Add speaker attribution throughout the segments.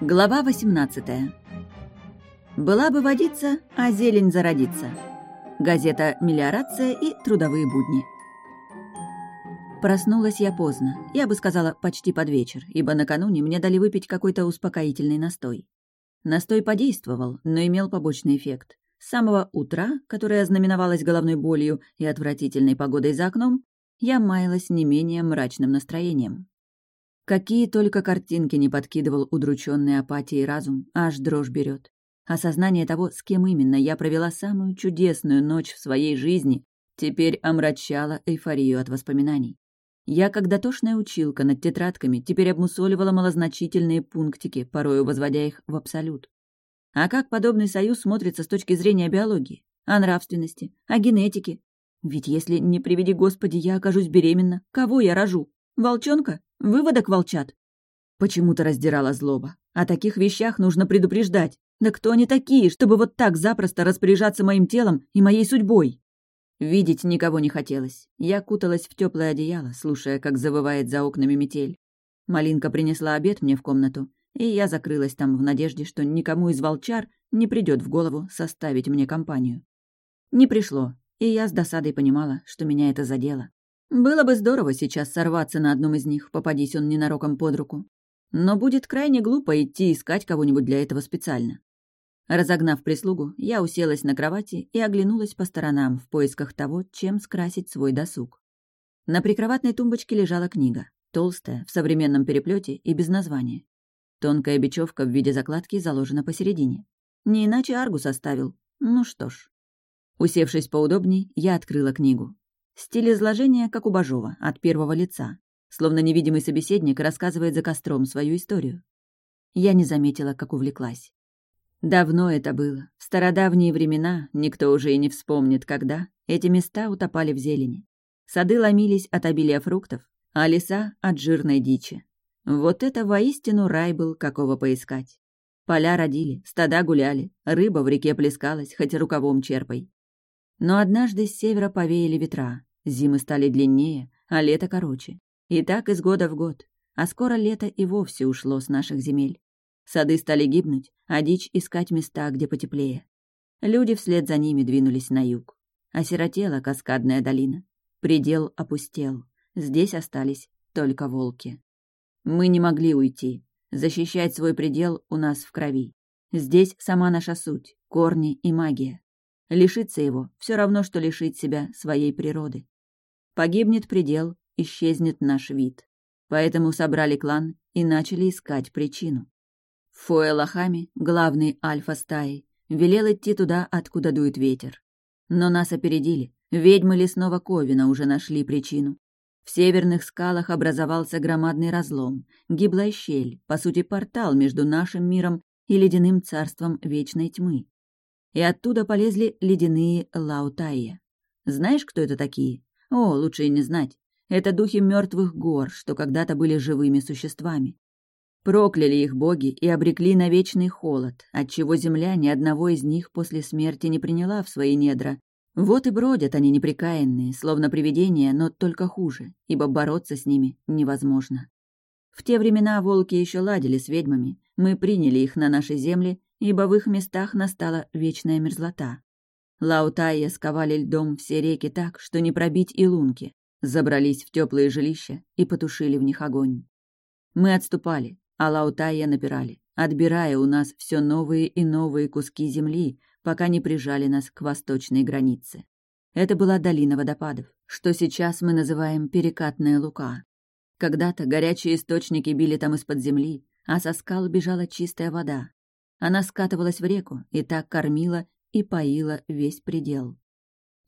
Speaker 1: Глава 18. Была бы водиться, а зелень зародится. Газета «Мелиорация» и «Трудовые будни». Проснулась я поздно, я бы сказала, почти под вечер, ибо накануне мне дали выпить какой-то успокоительный настой. Настой подействовал, но имел побочный эффект. С самого утра, которое ознаменовалось головной болью и отвратительной погодой за окном, я маялась не менее мрачным настроением. Какие только картинки не подкидывал удрученный апатией разум, аж дрожь берет. Осознание того, с кем именно я провела самую чудесную ночь в своей жизни, теперь омрачало эйфорию от воспоминаний. Я, как дотошная училка над тетрадками, теперь обмусоливала малозначительные пунктики, порою возводя их в абсолют. А как подобный союз смотрится с точки зрения биологии, о нравственности, о генетике? Ведь если, не приведи Господи, я окажусь беременна, кого я рожу? Волчонка? Выводок волчат? Почему-то раздирала злоба. О таких вещах нужно предупреждать. Да кто они такие, чтобы вот так запросто распоряжаться моим телом и моей судьбой? Видеть никого не хотелось. Я куталась в теплое одеяло, слушая, как завывает за окнами метель. Малинка принесла обед мне в комнату, и я закрылась там в надежде, что никому из волчар не придет в голову составить мне компанию. Не пришло, и я с досадой понимала, что меня это задело. Было бы здорово сейчас сорваться на одном из них, попадись он ненароком под руку. Но будет крайне глупо идти искать кого-нибудь для этого специально. Разогнав прислугу, я уселась на кровати и оглянулась по сторонам в поисках того, чем скрасить свой досуг. На прикроватной тумбочке лежала книга, толстая, в современном переплете и без названия. Тонкая бечевка в виде закладки заложена посередине. Не иначе Аргус оставил. Ну что ж. Усевшись поудобней, я открыла книгу. Стиль изложения, как у Бажова, от первого лица. Словно невидимый собеседник рассказывает за костром свою историю. Я не заметила, как увлеклась. Давно это было. В стародавние времена, никто уже и не вспомнит, когда, эти места утопали в зелени. Сады ломились от обилия фруктов, а леса — от жирной дичи. Вот это воистину рай был, какого поискать. Поля родили, стада гуляли, рыба в реке плескалась, хоть рукавом черпай. Но однажды с севера повеяли ветра, Зимы стали длиннее, а лето короче. И так из года в год. А скоро лето и вовсе ушло с наших земель. Сады стали гибнуть, а дичь искать места, где потеплее. Люди вслед за ними двинулись на юг. Осиротела каскадная долина. Предел опустел. Здесь остались только волки. Мы не могли уйти. Защищать свой предел у нас в крови. Здесь сама наша суть, корни и магия. Лишиться его — все равно, что лишить себя своей природы. Погибнет предел, исчезнет наш вид. Поэтому собрали клан и начали искать причину. Фуэлахами, главный альфа стаи, велел идти туда, откуда дует ветер. Но нас опередили. Ведьмы лесного Ковина уже нашли причину. В северных скалах образовался громадный разлом, гиблая щель, по сути портал между нашим миром и ледяным царством вечной тьмы. И оттуда полезли ледяные лаутайя. Знаешь, кто это такие? О, лучше и не знать. Это духи мертвых гор, что когда-то были живыми существами. Прокляли их боги и обрекли на вечный холод, отчего земля ни одного из них после смерти не приняла в свои недра. Вот и бродят они неприкаянные, словно привидения, но только хуже, ибо бороться с ними невозможно. В те времена волки еще ладили с ведьмами, мы приняли их на наши земли, ибо в их местах настала вечная мерзлота. Лаутайя сковали льдом все реки так, что не пробить и лунки, забрались в теплые жилища и потушили в них огонь. Мы отступали, а Лаутайя напирали, отбирая у нас все новые и новые куски земли, пока не прижали нас к восточной границе. Это была долина водопадов, что сейчас мы называем Перекатная Лука. Когда-то горячие источники били там из-под земли, а со скал бежала чистая вода. Она скатывалась в реку и так кормила и поила весь предел.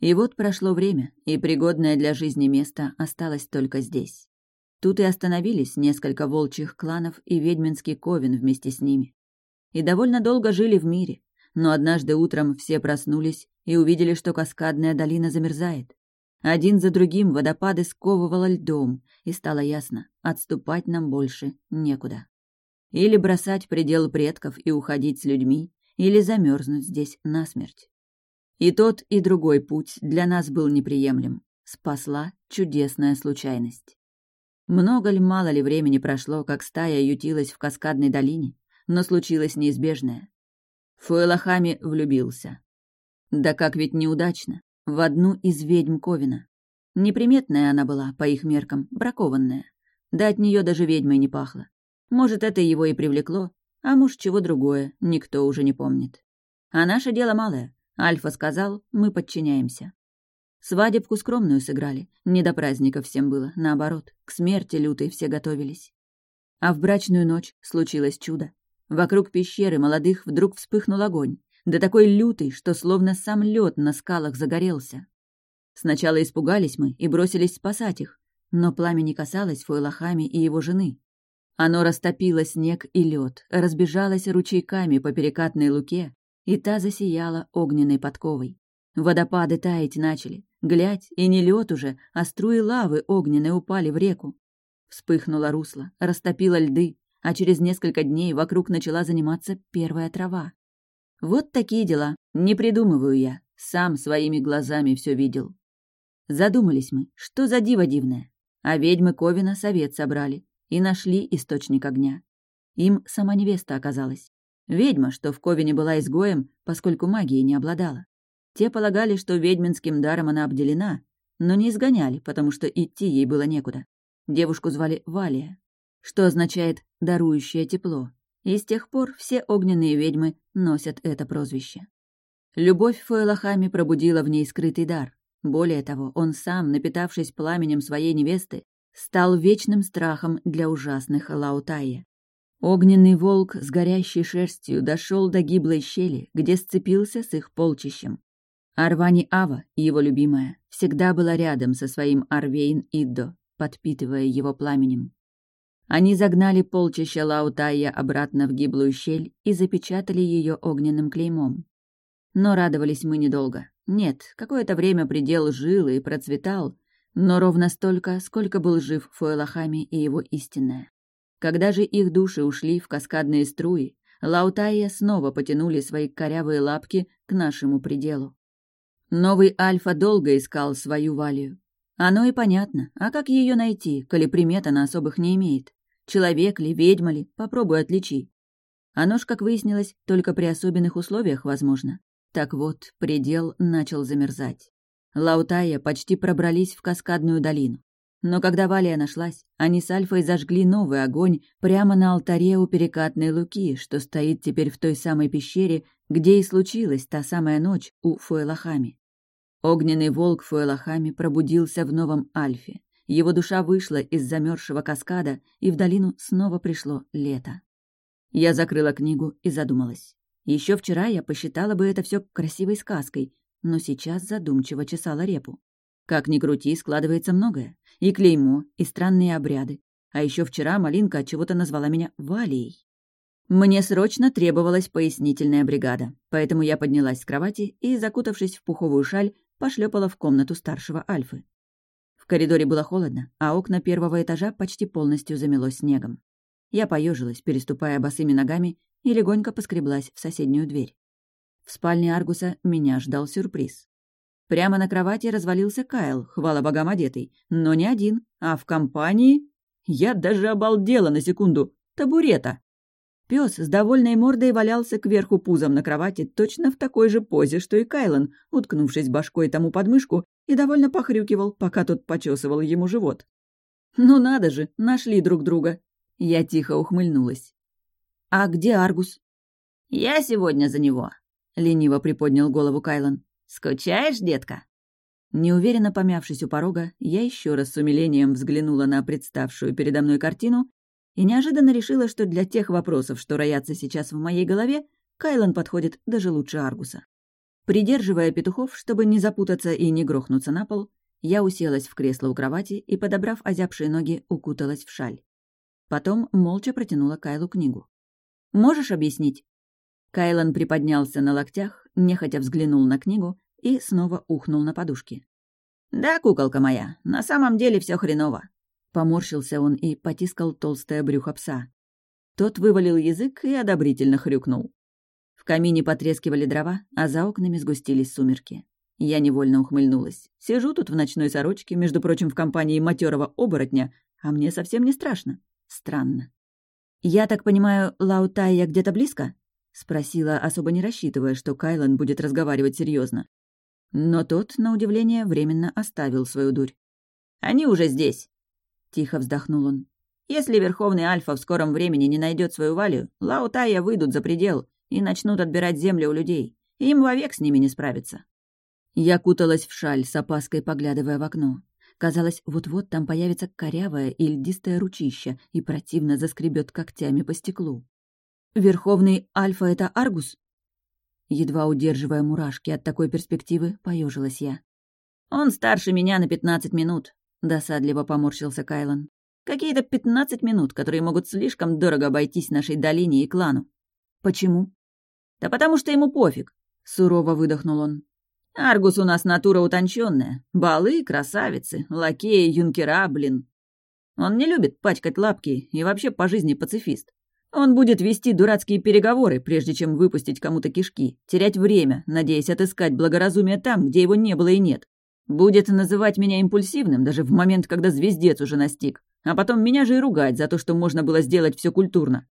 Speaker 1: И вот прошло время, и пригодное для жизни место осталось только здесь. Тут и остановились несколько волчьих кланов и ведьминский ковен вместе с ними. И довольно долго жили в мире, но однажды утром все проснулись и увидели, что каскадная долина замерзает. Один за другим водопады сковывало льдом, и стало ясно, отступать нам больше некуда. Или бросать предел предков и уходить с людьми, или замерзнуть здесь насмерть. И тот, и другой путь для нас был неприемлем. Спасла чудесная случайность. Много ли, мало ли времени прошло, как стая ютилась в каскадной долине, но случилось неизбежное. Фуэлахами влюбился. Да как ведь неудачно. В одну из ведьм Ковина. Неприметная она была, по их меркам, бракованная. Да от нее даже ведьмой не пахло. Может, это его и привлекло, а муж чего другое, никто уже не помнит. А наше дело малое. Альфа сказал, мы подчиняемся. Свадебку скромную сыграли, не до праздника всем было, наоборот, к смерти лютой все готовились. А в брачную ночь случилось чудо. Вокруг пещеры молодых вдруг вспыхнул огонь, да такой лютый, что словно сам лед на скалах загорелся. Сначала испугались мы и бросились спасать их, но пламя не касалось Фуэлахами и его жены. Оно растопило снег и лед, разбежалось ручейками по перекатной луке, и та засияла огненной подковой. Водопады таять начали. Глядь, и не лед уже, а струи лавы огненной упали в реку. Вспыхнуло русло, растопило льды, а через несколько дней вокруг начала заниматься первая трава. Вот такие дела. Не придумываю я. Сам своими глазами все видел. Задумались мы, что за диво дивное. А ведьмы Ковина совет собрали и нашли источник огня. Им сама невеста оказалась. Ведьма, что в Ковине была изгоем, поскольку магией не обладала. Те полагали, что ведьминским даром она обделена, но не изгоняли, потому что идти ей было некуда. Девушку звали Валия, что означает «дарующее тепло», и с тех пор все огненные ведьмы носят это прозвище. Любовь Фуэлахами пробудила в ней скрытый дар. Более того, он сам, напитавшись пламенем своей невесты, стал вечным страхом для ужасных Лаутайя. Огненный волк с горящей шерстью дошел до гиблой щели, где сцепился с их полчищем. Арвани Ава, его любимая, всегда была рядом со своим Арвейн Иддо, подпитывая его пламенем. Они загнали полчища Лаутайя обратно в гиблую щель и запечатали ее огненным клеймом. Но радовались мы недолго. Нет, какое-то время предел жил и процветал, но ровно столько, сколько был жив Фуэлахами и его истинная. Когда же их души ушли в каскадные струи, Лаутайя снова потянули свои корявые лапки к нашему пределу. Новый Альфа долго искал свою Валию. Оно и понятно, а как ее найти, коли примет она особых не имеет? Человек ли, ведьма ли, попробуй отличи. Оно ж, как выяснилось, только при особенных условиях возможно. Так вот, предел начал замерзать. Лаутая почти пробрались в каскадную долину. Но когда Валия нашлась, они с Альфой зажгли новый огонь прямо на алтаре у перекатной луки, что стоит теперь в той самой пещере, где и случилась та самая ночь у Фуэлахами. Огненный волк Фуэлахами пробудился в новом Альфе. Его душа вышла из замерзшего каскада, и в долину снова пришло лето. Я закрыла книгу и задумалась. Еще вчера я посчитала бы это все красивой сказкой, но сейчас задумчиво чесала репу. Как ни крути, складывается многое. И клеймо, и странные обряды. А еще вчера Малинка от чего-то назвала меня Валией. Мне срочно требовалась пояснительная бригада, поэтому я поднялась с кровати и, закутавшись в пуховую шаль, пошлепала в комнату старшего Альфы. В коридоре было холодно, а окна первого этажа почти полностью замело снегом. Я поежилась, переступая босыми ногами, и легонько поскреблась в соседнюю дверь. В спальне Аргуса меня ждал сюрприз. Прямо на кровати развалился Кайл, хвала богам одетый, но не один, а в компании... Я даже обалдела на секунду. Табурета. Пес с довольной мордой валялся кверху пузом на кровати точно в такой же позе, что и Кайлан, уткнувшись башкой тому под мышку и довольно похрюкивал, пока тот почесывал ему живот. «Ну надо же, нашли друг друга!» Я тихо ухмыльнулась. «А где Аргус?» «Я сегодня за него», — лениво приподнял голову Кайлан. «Скучаешь, детка?» Неуверенно помявшись у порога, я еще раз с умилением взглянула на представшую передо мной картину и неожиданно решила, что для тех вопросов, что роятся сейчас в моей голове, Кайлан подходит даже лучше Аргуса. Придерживая петухов, чтобы не запутаться и не грохнуться на пол, я уселась в кресло у кровати и, подобрав озябшие ноги, укуталась в шаль. Потом молча протянула Кайлу книгу. «Можешь объяснить?» Кайлан приподнялся на локтях, нехотя взглянул на книгу и снова ухнул на подушке. «Да, куколка моя, на самом деле все хреново. Поморщился он и потискал толстое брюхо пса. Тот вывалил язык и одобрительно хрюкнул. В камине потрескивали дрова, а за окнами сгустились сумерки. Я невольно ухмыльнулась. Сижу тут в ночной сорочке, между прочим, в компании матерого оборотня, а мне совсем не страшно. Странно. «Я так понимаю, Лаутайя где-то близко?» — спросила, особо не рассчитывая, что Кайлан будет разговаривать серьезно. Но тот, на удивление, временно оставил свою дурь. «Они уже здесь!» — тихо вздохнул он. «Если Верховный Альфа в скором времени не найдет свою Валию, Лаутайя выйдут за предел и начнут отбирать землю у людей. Им вовек с ними не справиться». Я куталась в шаль, с опаской поглядывая в окно. Казалось, вот-вот там появится корявое и льдистое ручище и противно заскребет когтями по стеклу. «Верховный Альфа — это Аргус?» Едва удерживая мурашки от такой перспективы, поежилась я. «Он старше меня на пятнадцать минут», — досадливо поморщился Кайлан. «Какие-то пятнадцать минут, которые могут слишком дорого обойтись нашей долине и клану». «Почему?» «Да потому что ему пофиг», — сурово выдохнул он. Аргус у нас натура утонченная. Балы, красавицы, лакеи, юнкера, блин. Он не любит пачкать лапки и вообще по жизни пацифист. Он будет вести дурацкие переговоры, прежде чем выпустить кому-то кишки, терять время, надеясь отыскать благоразумие там, где его не было и нет. Будет называть меня импульсивным, даже в момент, когда звездец уже настиг, а потом меня же и ругать за то, что можно было сделать все культурно.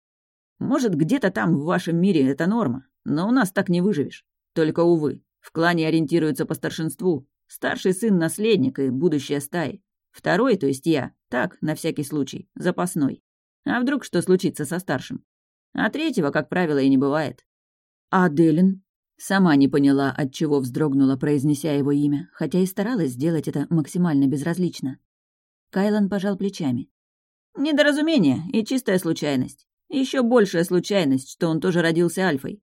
Speaker 1: Может, где-то там, в вашем мире, это норма, но у нас так не выживешь. Только, увы, в клане ориентируются по старшинству. Старший сын — наследник и будущее стаи. Второй, то есть я, так, на всякий случай, запасной. А вдруг что случится со старшим? А третьего, как правило, и не бывает. А Делин? Сама не поняла, от чего вздрогнула, произнеся его имя, хотя и старалась сделать это максимально безразлично. Кайлан пожал плечами. «Недоразумение и чистая случайность. Еще большая случайность, что он тоже родился альфой.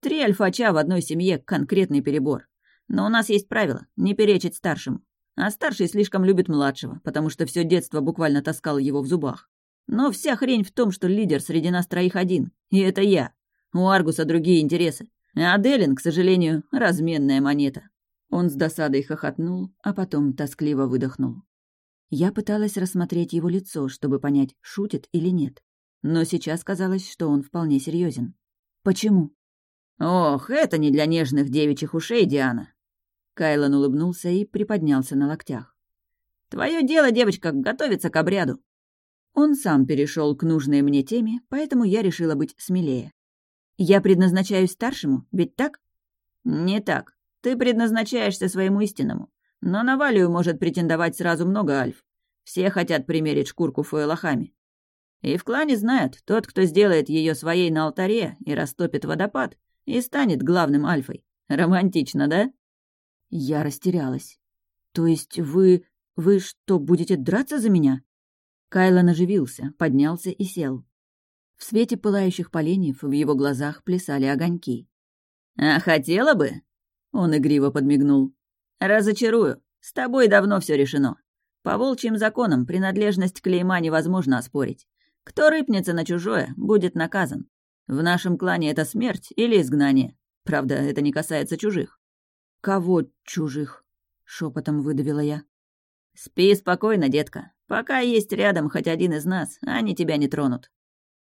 Speaker 1: Три альфача в одной семье — конкретный перебор. Но у нас есть правило — не перечить старшему. А старший слишком любит младшего, потому что все детство буквально таскал его в зубах. Но вся хрень в том, что лидер среди нас троих один, и это я. У Аргуса другие интересы. А Делин, к сожалению, разменная монета. Он с досадой хохотнул, а потом тоскливо выдохнул. Я пыталась рассмотреть его лицо, чтобы понять, шутит или нет. Но сейчас казалось, что он вполне серьезен. «Почему?» «Ох, это не для нежных девичьих ушей, Диана!» Кайлан улыбнулся и приподнялся на локтях. «Твое дело, девочка, готовиться к обряду!» Он сам перешел к нужной мне теме, поэтому я решила быть смелее. «Я предназначаюсь старшему, ведь так?» «Не так. Ты предназначаешься своему истинному. Но на Валию может претендовать сразу много альф. Все хотят примерить шкурку фуэлахами. И в клане знают, тот, кто сделает ее своей на алтаре и растопит водопад, и станет главным альфой. Романтично, да?» Я растерялась. «То есть вы... вы что, будете драться за меня?» Кайлан оживился, поднялся и сел. В свете пылающих поленьев в его глазах плясали огоньки. «А хотела бы?» Он игриво подмигнул. «Разочарую. С тобой давно все решено. По волчьим законам принадлежность клейма невозможно оспорить. Кто рыпнется на чужое, будет наказан. В нашем клане это смерть или изгнание. Правда, это не касается чужих». «Кого чужих?» — шепотом выдавила я. «Спи спокойно, детка. Пока есть рядом хоть один из нас, они тебя не тронут».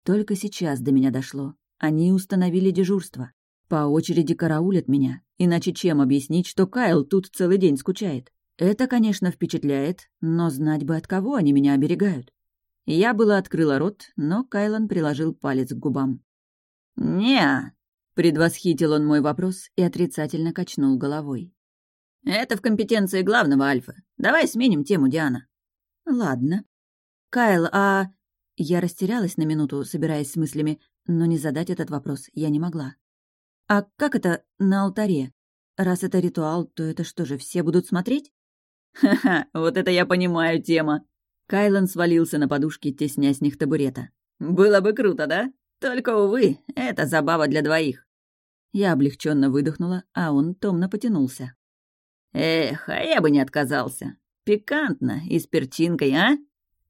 Speaker 1: Только сейчас до меня дошло. Они установили дежурство. По очереди караулят меня. Иначе чем объяснить, что Кайл тут целый день скучает? Это, конечно, впечатляет, но знать бы, от кого они меня оберегают. Я была открыла рот, но Кайлан приложил палец к губам не предвосхитил он мой вопрос и отрицательно качнул головой. «Это в компетенции главного Альфа. Давай сменим тему, Диана». «Ладно». «Кайл, а...» Я растерялась на минуту, собираясь с мыслями, но не задать этот вопрос я не могла. «А как это на алтаре? Раз это ритуал, то это что же, все будут смотреть?» «Ха-ха, вот это я понимаю тема!» Кайлан свалился на подушке, тесня с них табурета. «Было бы круто, да?» Только, увы, это забава для двоих. Я облегченно выдохнула, а он томно потянулся. Эх, а я бы не отказался. Пикантно и с перчинкой, а?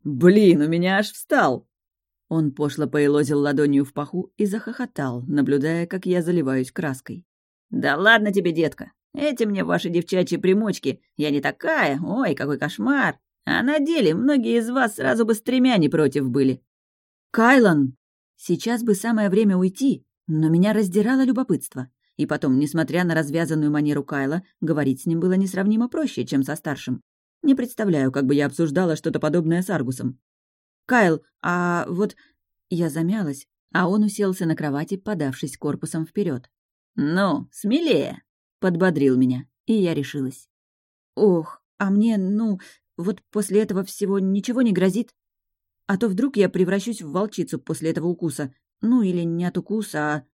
Speaker 1: Блин, у меня аж встал. Он пошло поелозил ладонью в паху и захохотал, наблюдая, как я заливаюсь краской. «Да ладно тебе, детка. Эти мне ваши девчачьи примочки. Я не такая. Ой, какой кошмар. А на деле многие из вас сразу бы с тремя не против были». «Кайлан!» Сейчас бы самое время уйти, но меня раздирало любопытство. И потом, несмотря на развязанную манеру Кайла, говорить с ним было несравнимо проще, чем со старшим. Не представляю, как бы я обсуждала что-то подобное с Аргусом. «Кайл, а вот Я замялась, а он уселся на кровати, подавшись корпусом вперед.
Speaker 2: «Ну, смелее!»
Speaker 1: — подбодрил меня, и я решилась. «Ох, а мне, ну, вот после этого всего ничего не грозит? А то вдруг я превращусь в волчицу после этого укуса. Ну, или не от укуса,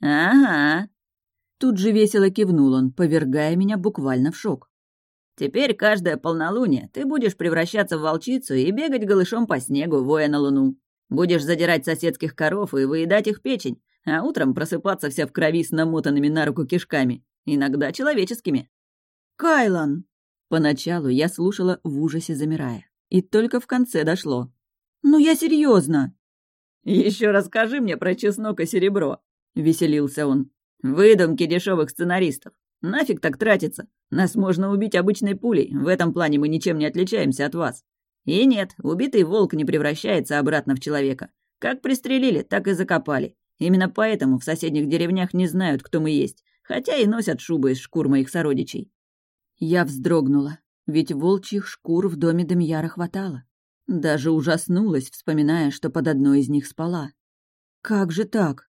Speaker 2: а...» «Ага!»
Speaker 1: Тут же весело кивнул он, повергая меня буквально в шок.
Speaker 2: «Теперь каждое полнолуние ты будешь превращаться в волчицу и бегать голышом по снегу, воя на луну. Будешь задирать соседских коров и выедать их печень, а утром просыпаться вся в крови с намотанными на руку кишками, иногда человеческими».
Speaker 1: «Кайлан!» Поначалу я слушала в ужасе, замирая. И только в конце дошло. «Ну я серьезно.
Speaker 2: Еще расскажи мне про чеснок и серебро», — веселился он. «Выдумки дешевых сценаристов. Нафиг так тратиться? Нас можно убить обычной пулей, в этом плане мы ничем не отличаемся от вас. И нет, убитый волк не превращается обратно в человека. Как пристрелили, так и закопали. Именно поэтому в соседних деревнях не знают, кто мы есть, хотя и носят шубы из шкур моих сородичей.
Speaker 1: Я вздрогнула, ведь волчьих шкур в доме Демьяра хватало. Даже ужаснулась, вспоминая, что под одной из них спала. «Как же так?»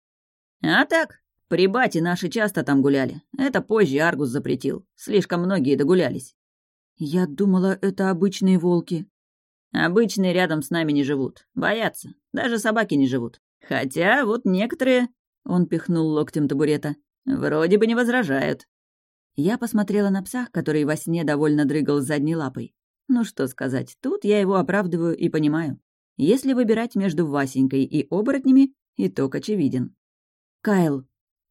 Speaker 2: «А так, при бате наши часто там гуляли. Это позже Аргус запретил. Слишком многие догулялись».
Speaker 1: «Я думала, это обычные волки».
Speaker 2: «Обычные рядом с нами не живут. Боятся. Даже собаки не живут. Хотя вот некоторые...» Он пихнул локтем табурета. «Вроде бы не возражают».
Speaker 1: Я посмотрела на пса, который во сне довольно дрыгал задней лапой. Ну что сказать, тут я его оправдываю и понимаю. Если выбирать между Васенькой и оборотнями, итог очевиден. «Кайл!»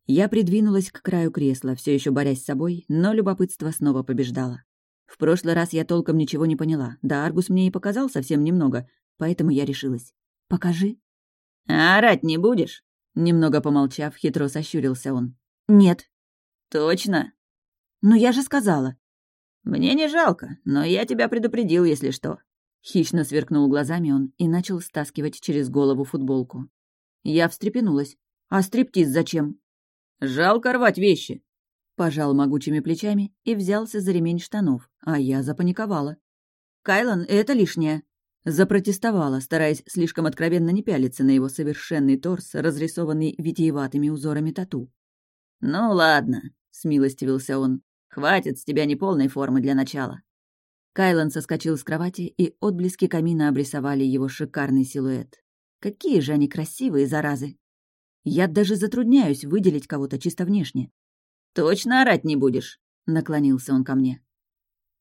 Speaker 1: Я придвинулась к краю кресла, все еще борясь с собой, но любопытство снова побеждало. В прошлый раз я толком ничего не поняла, да Аргус мне и показал совсем немного, поэтому я решилась. «Покажи».
Speaker 2: «А орать не будешь?»
Speaker 1: Немного помолчав, хитро сощурился он.
Speaker 2: «Нет». «Точно?»
Speaker 1: «Ну я же сказала».
Speaker 2: «Мне не жалко, но я тебя предупредил, если что».
Speaker 1: Хищно сверкнул глазами он и начал стаскивать через голову футболку. Я встрепенулась. «А стриптиз зачем?»
Speaker 2: «Жалко рвать вещи».
Speaker 1: Пожал могучими плечами и взялся за ремень штанов, а я запаниковала. «Кайлан, это лишнее!» Запротестовала, стараясь слишком откровенно не пялиться на его совершенный торс, разрисованный витиеватыми узорами тату.
Speaker 2: «Ну ладно», — смилостивился он. Хватит с тебя неполной формы для начала».
Speaker 1: Кайлан соскочил с кровати, и отблески камина обрисовали его шикарный силуэт. Какие же они красивые, заразы! Я даже затрудняюсь выделить кого-то чисто внешне.
Speaker 2: «Точно орать не будешь?»
Speaker 1: — наклонился он ко мне.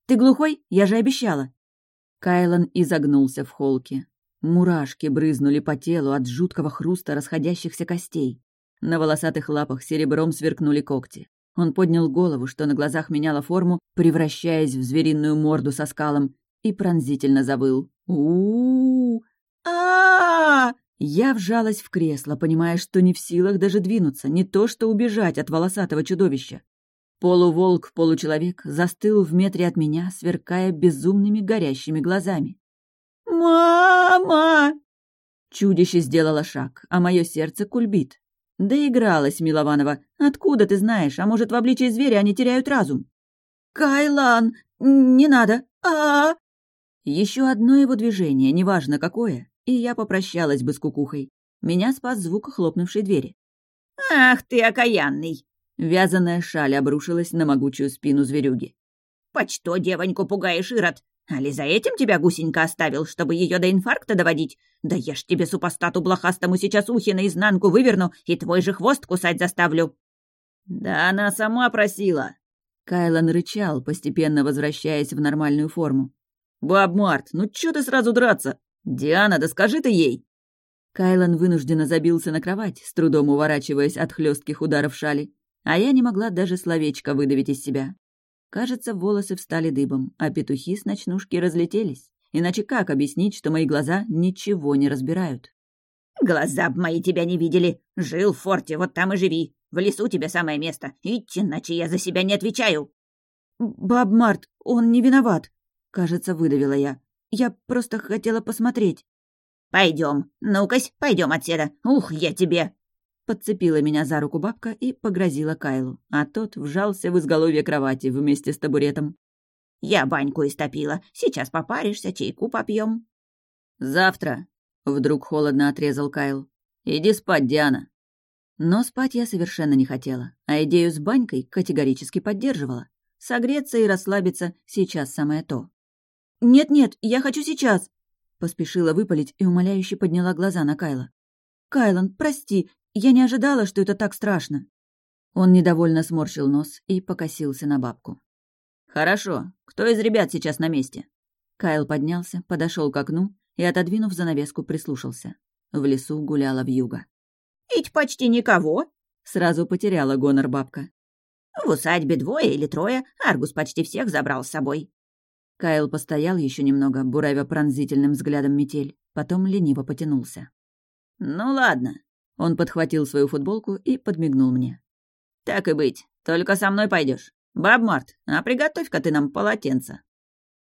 Speaker 1: «Ты глухой? Я же обещала!» Кайлан изогнулся в холке. Мурашки брызнули по телу от жуткого хруста расходящихся костей. На волосатых лапах серебром сверкнули когти. Он поднял голову, что на глазах меняла форму, превращаясь в звериную морду со скалом, и пронзительно завыл. у у а Я вжалась в кресло, понимая, что не в силах даже двинуться, не то что убежать от волосатого чудовища. Полуволк-получеловек застыл в метре от меня, сверкая безумными горящими глазами. «Мама!» Чудище сделало шаг, а мое сердце кульбит. «Доигралась, Милованова. Откуда ты знаешь? А может, в обличии зверя они теряют разум?» «Кайлан! Не надо! а, -а, -а Еще одно его движение, неважно какое, и я попрощалась бы с кукухой. Меня спас звук хлопнувшей двери.
Speaker 2: «Ах ты, окаянный!»
Speaker 1: Вязаная шаль обрушилась на могучую спину зверюги.
Speaker 2: «Почто девоньку пугаешь, Ирод? Али за этим тебя гусенька оставил, чтобы ее до инфаркта доводить? Да я ж тебе супостату блохастому сейчас ухи наизнанку выверну и твой же хвост кусать заставлю!» «Да она сама просила!»
Speaker 1: Кайлан рычал, постепенно возвращаясь в нормальную форму.
Speaker 2: «Баб Март, ну чё ты сразу драться? Диана, да скажи ты ей!»
Speaker 1: Кайлан вынужденно забился на кровать, с трудом уворачиваясь от хлестких ударов шали, а я не могла даже словечко выдавить из себя. Кажется, волосы встали дыбом, а петухи с ночнушки разлетелись. Иначе как объяснить, что мои глаза ничего не разбирают?
Speaker 2: «Глаза б мои тебя не видели. Жил в форте, вот там и живи. В лесу тебе самое место. Идти, иначе я за себя не отвечаю».
Speaker 1: «Баб Март, он не виноват», — кажется, выдавила я. «Я просто хотела посмотреть».
Speaker 2: Пойдем, ну-кась, пойдем отседа. Ух, я тебе!»
Speaker 1: Подцепила меня за руку бабка и погрозила Кайлу, а тот вжался в изголовье кровати вместе с табуретом.
Speaker 2: «Я баньку истопила. Сейчас попаришься, чайку попьем.
Speaker 1: «Завтра», — вдруг холодно отрезал Кайл.
Speaker 2: Иди спать, Диана».
Speaker 1: Но спать я совершенно не хотела, а идею с банькой категорически поддерживала. Согреться и расслабиться сейчас самое то. «Нет-нет, я хочу сейчас!» Поспешила выпалить и умоляюще подняла глаза на Кайла. «Кайлан, прости, я не ожидала, что это так страшно». Он недовольно сморщил нос и покосился на бабку.
Speaker 2: «Хорошо. Кто из ребят сейчас на месте?»
Speaker 1: Кайл поднялся, подошел к окну и, отодвинув занавеску, прислушался. В лесу гуляла вьюга.
Speaker 3: «Ведь почти никого!»
Speaker 1: Сразу потеряла гонор бабка.
Speaker 3: «В усадьбе двое или трое, Аргус почти всех забрал с собой».
Speaker 1: Кайл постоял еще немного, буравя пронзительным взглядом метель, потом лениво потянулся.
Speaker 2: «Ну ладно».
Speaker 1: Он подхватил свою футболку и подмигнул мне.
Speaker 2: «Так и быть, только со мной пойдешь. Баб Март, а приготовь-ка ты нам полотенце».